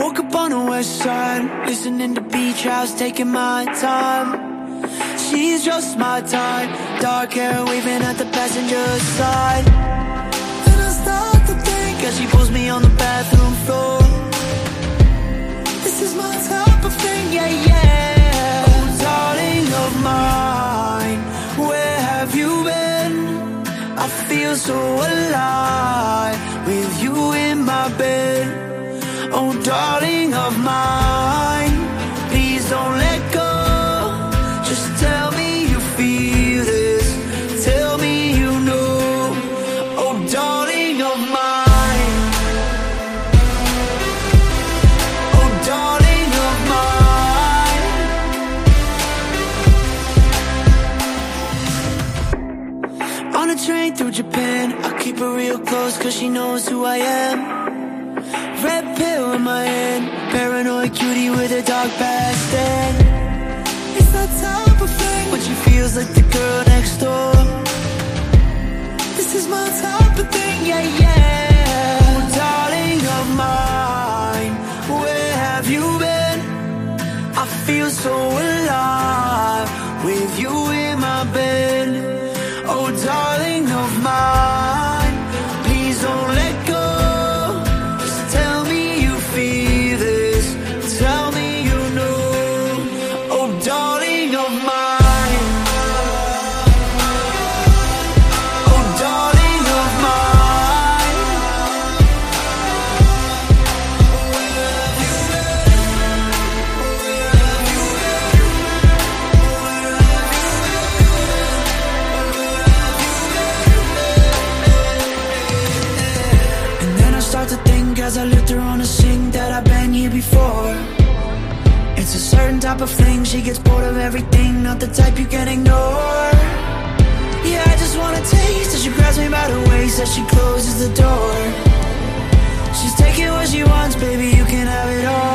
Woke up on the west side, listening to beach house, taking my time. She's just my type, dark hair waving at the passenger side. Then I start to think as she pulls me on the bathroom floor. This is my type of thing, yeah, yeah. Oh, darling of mine, where have you been? I feel so alive darling of mine, please don't let go. Just tell me you feel this. Tell me you know. Oh, darling of mine. Oh, darling of mine. On a train through Japan, I keep her real close cause she knows who I am. Red pill paranoid cutie with a dark past and It's that type of thing when she feels like the girl next door. This is my type of thing, yeah, yeah. Oh, darling of mine, where have you been? I feel so alive with you think as I lift her on a sink that I've been here before. It's a certain type of thing, she gets bored of everything, not the type you can ignore. Yeah, I just wanna taste as she grabs me by the waist as she closes the door. She's taking what she wants, baby, you can have it all.